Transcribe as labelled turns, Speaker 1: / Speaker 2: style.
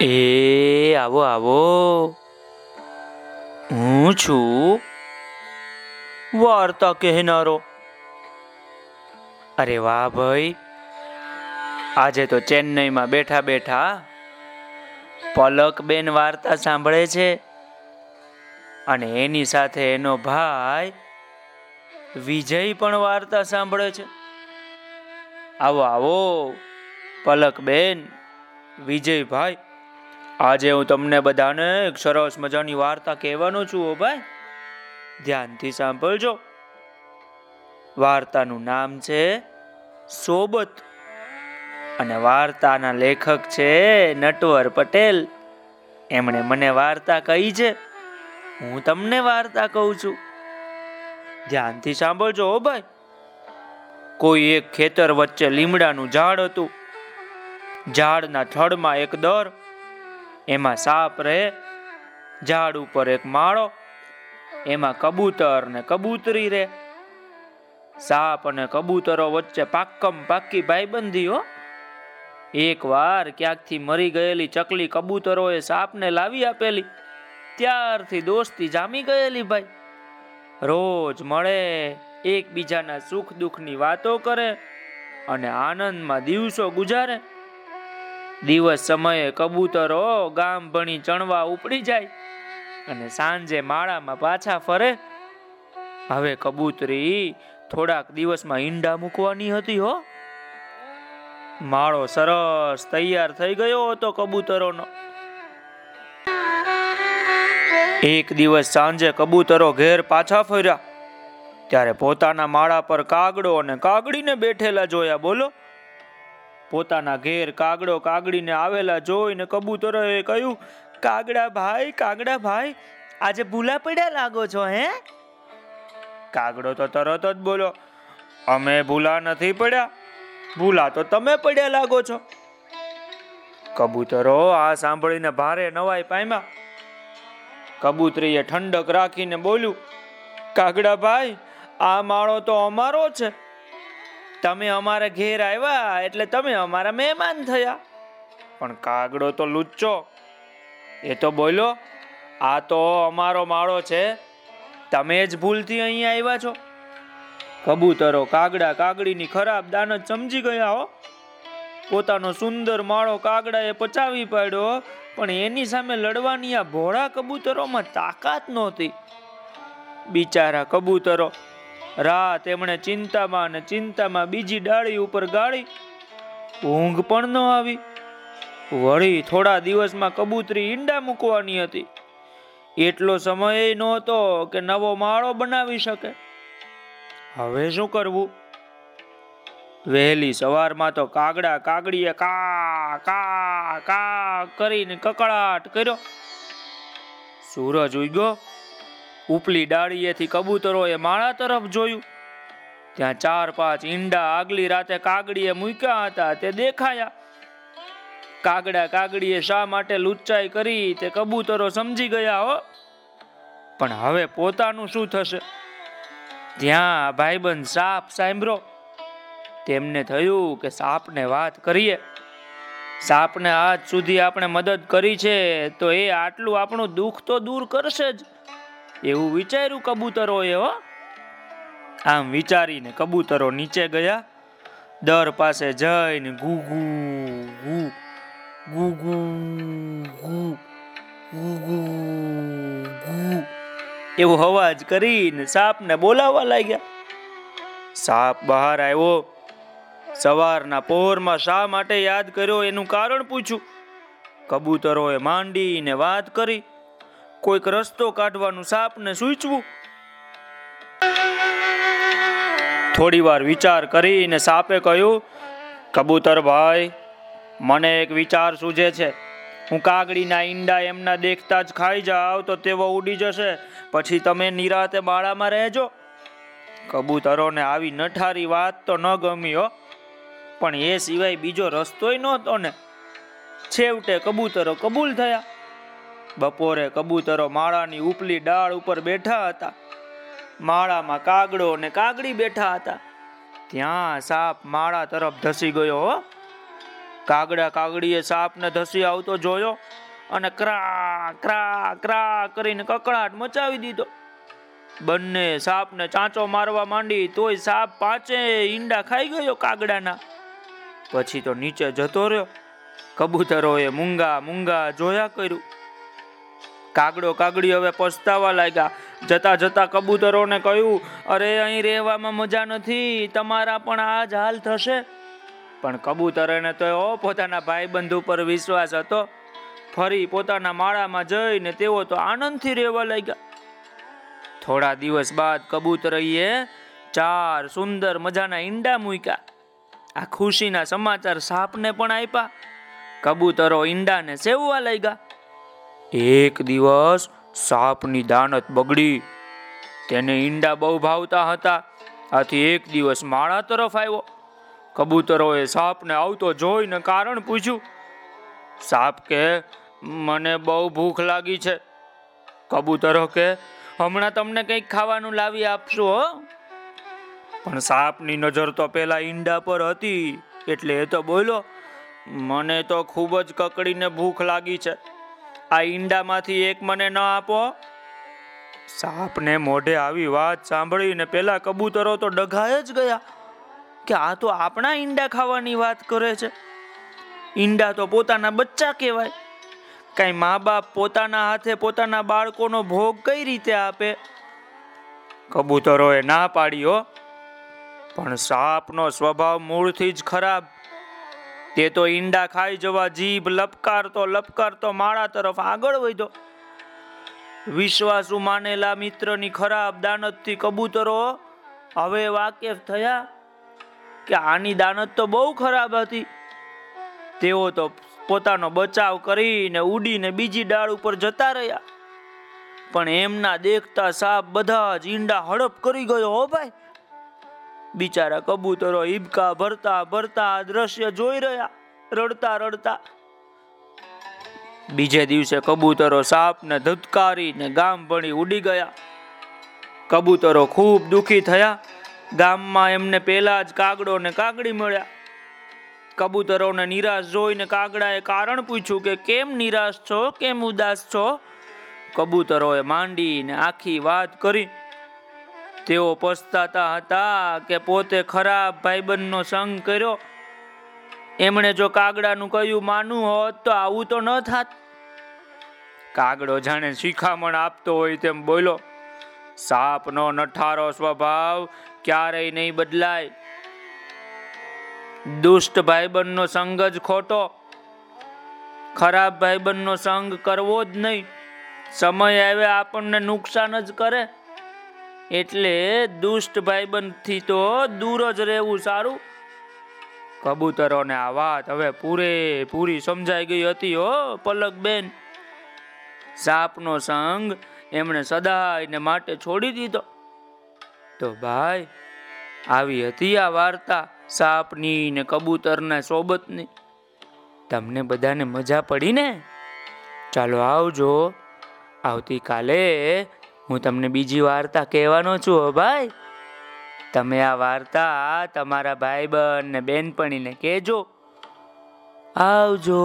Speaker 1: એ, આવો આવો. હું છું વાર્તા કહેનારો. અરે વાહ ભાઈ. આજે તો ચેન્નઈમાં બેઠા બેઠા પલકબેન વાર્તા સાંભળે છે અને એની સાથે એનો ભાઈ વિજય પણ વાર્તા સાંભળે છે. આવો આવો, પલકબેન, વિજયભાઈ. આજે હું તમને બધાને એક સરસ મજાની વાર્તા કહેવાનો છું, ઓ ભાઈ. ધ્યાનથી સાંભળજો. વાર્તાનું નામ છે સોબત અને વાર્તાના લેખક છે નટવર પટેલ. એમણે મને વાર્તા કહી છે. હું તમને વાર્તા કહું છું. ધ્યાનથી સાંભળજો, ઓ ભાઈ. કોઈ એક ખેતર વચ્ચે લીમડાનું ઝાડ હતું. ઝાડના થડમાં એક દર એમાં સાપ રહે, ઝાડ ઉપર એક માળો, એમાં કબૂતર ને કબૂતરી રહે. સાપ અને કબૂતરો વચ્ચે પાક્કમ પાક્કી ભાઈબંધી હો. એક વાર ક્યાંકથી મરી ગયેલી ચકલી કબૂતરોએ સાપને લાવી આપેલી. ત્યારથી દોસ્તી જામી ગયેલી ભાઈ. રોજ મળે, એકબીજાના સુખ દુઃખની વાતો કરે અને આનંદમાં દિવસો ગુજારે. દિવસ સમયે કબૂતરો ગામ ભણી ચણવા ઉપડી જાય અને સાંજે માળામાં પાછા ફરે. હવે કબૂતરી થોડાક દિવસમાં ઈંડા મૂકવાની હતી હો. માળો સરસ તૈયાર થઈ ગયો હતો કબૂતરોનો. એક દિવસ સાંજે કબૂતરો ઘેર પાછા ફર્યા. ત્યારે પોતાના માળા પર કાગડો અને કાગડીને બેઠેલા જોયા, બોલો. પોતાના ઘેર કાગડો કાગડીને આવેલા જોઈને કબૂતરોએ કહ્યું, કાગડા ભાઈ કાગડા ભાઈ, આજે ભૂલા પડ્યા લાગો છો, હે? કાગડો તો તરત જ બોલો અમે ભૂલા નથી પડ્યા, ભૂલા તો તમે પડ્યા લાગો છો. કબૂતરો આ સાંભળીને ભારે નવાઈ પામ્યા. કબૂતરીએ ઠંડક રાખીને બોલ્યું, કાગડા ભાઈ, આ માળો તો અમારો છે તમે અમારા ઘેર આવ્યા એટલે તમે અમારા મહેમાન થયા. પણ કાગડો તો લુચ્ચો એ તો બોલો આ તો અમારો માળો છે. તમે જ ભૂલથી અહીંયા આવ્યા છો. કબૂતરો કાગડા કાગડીની ખરાબ દાનત સમજી ગયા હો. પોતાનો સુંદર માળો કાગડાએ પચાવી પાડ્યો, પણ એની સામે લડવાની આ ભોળા કબૂતરોમાં તાકાત નહોતી. બિચારા કબૂતરો રાત એમણે ચિંતામાં ને ચિંતામાં બીજી ડાળી ઉપર ગાળી. ઊંઘ પણ ન આવી. વળી થોડા દિવસમાં કબૂતરી ઈંડા મૂકવાની હતી. એટલો સમય નહોતો કે નવો માળો બનાવી શકે. હવે શું કરવું? વહેલી સવારમાં તો કાગડા કાગડીએ કા કા કા કરીને કકળાટ કર્યો. સૂરજ ઉગ્યો. ઉપલી ડાળીએથી કબૂતરોએ માળા તરફ જોયું. ત્યાં ચાર પાંચ ઈંડા આગલી રાતે કાગડીએ મૂક્યા હતા, તે દેખાયા. કાગડા કાગડીએ શા માટે લુચ્ચાઈ કરી તે કબૂતરો સમજી ગયા હો. પણ હવે પોતાનું શું થશે? ત્યાં ભાઈબંધ સાપ સાંભળો, તેમને થયું કે સાપને વાત કરીએ. સાપને આજ સુધી આપણે મદદ કરી છે, તો એ આટલું આપણું દુઃખ તો દૂર કરશે જ. એવું વિચાર્યું કબૂતરોએ, હો? આમ વિચારીને કબૂતરો નીચે ગયા. દર પાસે જઈને ગુગુ ગુ ગુગુ ગુ ગુગુ એવો અવાજ કરીને સાપને બોલાવા લાગ્યા. સાપ બહાર આવ્યો. સવારના પહોરમાં શા માટે યાદ કર્યો એનું કારણ પૂછ્યું. કબૂતરોએ માંડીને વાત કરી. કોઈક રસ્તો કાઢવાનું સાપને સૂચવું. થોડી વાર વિચાર કરીને સાપે કહ્યું, કબૂતર ભાઈ, મને એક વિચાર સૂજે છે. હું કાગડીના ઈંડા એમના દેખતા જ ખાઈ જાવ તો તેઓ ઉડી જશે. પછી તમે નિરાતે બાળામાં રહેજો. કબૂતરોને આવી નઠારી વાત તો ન ગમી હો, પણ એ સિવાય બીજો રસ્તોય નહોતો ને. છેવટે કબૂતરો કબૂલ થયા. બપોરે કબૂતરો માળાની ઉપલી ડાળ ઉપર બેઠા હતા. માળામાં કાગડો અને કાગડી બેઠા હતા. ત્યાં સાપ માળા તરફ ધસી ગયો કાગડા કાગડીએ સાપને ધસી આવતો જોયો અને ક્રા ક્રા ક્રા કરીને કકળાટ મચાવી દીધો. બંને સાપને ચાંચો મારવા માંડી તોય સાપ પાંચે ઈંડા ખાઈ ગયો કાગડાના. પછી તો નીચે જતો રહ્યો. કબૂતરોએ મૂંગા મૂંગા જોયા કર્યું. કાગડો કાગડી હવે પસ્તાવા લાગ્યા. જતા જતા કબૂતરોને કહ્યું, અરે, અહીં રહેવામાં મજા નથી, તમારા પણ આ જ હાલ થશે. પણ કબૂતરોને તો પોતાના ભાઈબંધ ઉપર વિશ્વાસ હતો. ફરી પોતાના માળામાં જઈને તેઓ તો આનંદથી રહેવા લાગ્યા. થોડા દિવસ બાદ કબૂતરઈએ ચાર સુંદર મજાના ઈંડા મૂક્યા. આ ખુશીના સમાચાર સાપને પણ આપ્યા. કબૂતરો ઈંડાને સેવવા લાગ્યા. એક દિવસ સાપની દાનત બગડી. તેને ઈંડા બહુ ભાવતા હતા. આથી એક દિવસ માળા તરફ આવ્યો. કબૂતરોએ સાપને આવતો જોઈને કારણ પૂછ્યું. સાપ કે, મને બહુ ભૂખ લાગી છે. કબૂતરો કે, હમણાં તમને કંઈક ખાવાનું લાવી આપશો પણ સાપની નજર તો પેલા ઈંડા પર હતી. એટલે એ તો બોલો મને તો ખૂબ જ કકડીને ભૂખ લાગી છે. આ ઈંડામાંથી એક મને ન આપો. સાપને મોઢે આવી વાત સાંભળીને પેલા કબૂતરો તો ડઘાય જ ગયા કે આ તો આપણા ઈંડા ખાવાની વાત કરે છે. ઈંડા તો પોતાના બચ્ચા કહેવાય. કઈ મા બાપ પોતાના હાથે પોતાના બાળકોનો ભોગ કઈ રીતે આપે? કબૂતરોએ ના પાડ્યો, પણ સાપનો સ્વભાવ મૂળથી જ ખરાબ તે તો ઈંડા ખાઈ જવા જીભ લપકારતો લપકારતો માળા તરફ આગળ વધ્યો. વિશ્વાસુ માનેલા મિત્રની ખરાબ દાનતથી કબૂતરો હવે વાકેફ થયા કે આની દાનત તો બહુ ખરાબ હતી. તેઓ તો પોતાનો બચાવ કરીને ઉડીને બીજી ડાળ ઉપર જતા રહ્યા. પણ એમના દેખતા સાપ બધા જ ઈંડા હડપ કરી ગયો, હો ભાઈ બિચારા કબૂતરો હિબકા ભરતા ભરતા આ દ્રશ્ય જોઈ રહ્યા, રડતા રડતા. બીજે દિવસે કબૂતરો સાપને ધુતકારીને ગામ ભણી ઉડી ગયા. કબૂતરો ખૂબ દુખી થયા, ગામમાં એમને પેલા જ કાગડો ને કાગડી મળ્યા. કબૂતરોને નિરાશ જોઈને કાગડાએ કારણ પૂછ્યું કે કેમ નિરાશ છો, કેમ ઉદાસ છો? કબૂતરોએ માંડીને આખી વાત કરી. તેઓ પસ્તાતા હતા કે પોતે ખરાબ ભાઈબંધનો સંગ કર્યો. એમણે જો કાગડાનું કહ્યું માનું હોત તો આવું તો ન થાત. કાગડો જાણે શિખામણ આપતો હોય તેમ બોલો સાપનો નઠારો સ્વભાવ ક્યારેય નહીં બદલાય. દુષ્ટ ભાઈબંધનો સંગ જ ખોટો. ખરાબ ભાઈબંધનો સંગ કરવો જ નહીં. સમય આવે આપણને નુકસાન જ કરે. એટલે દુષ્ટ ભાઈબંધથી તો દૂર જ રહેવું સારું. કબૂતરોને આ વાત હવે પૂરેપૂરી સમજાઈ ગઈ હતી હો પલક બેન સાપનો સંગ એમણે સદાયને માટે છોડી દીધો. તો ભાઈ, આવી હતી આ વાર્તા સાપની ને કબૂતરના સોબતની. તમને બધાને મજા પડી ને? ચાલો આવજો. આવતીકાલે હું તમને બીજી વાર્તા કહેવાનો છું હો ભાઈ. તમે આ વાર્તા તમારા ભાઈ બહેન ને બેનપણીને કહેજો. આવજો.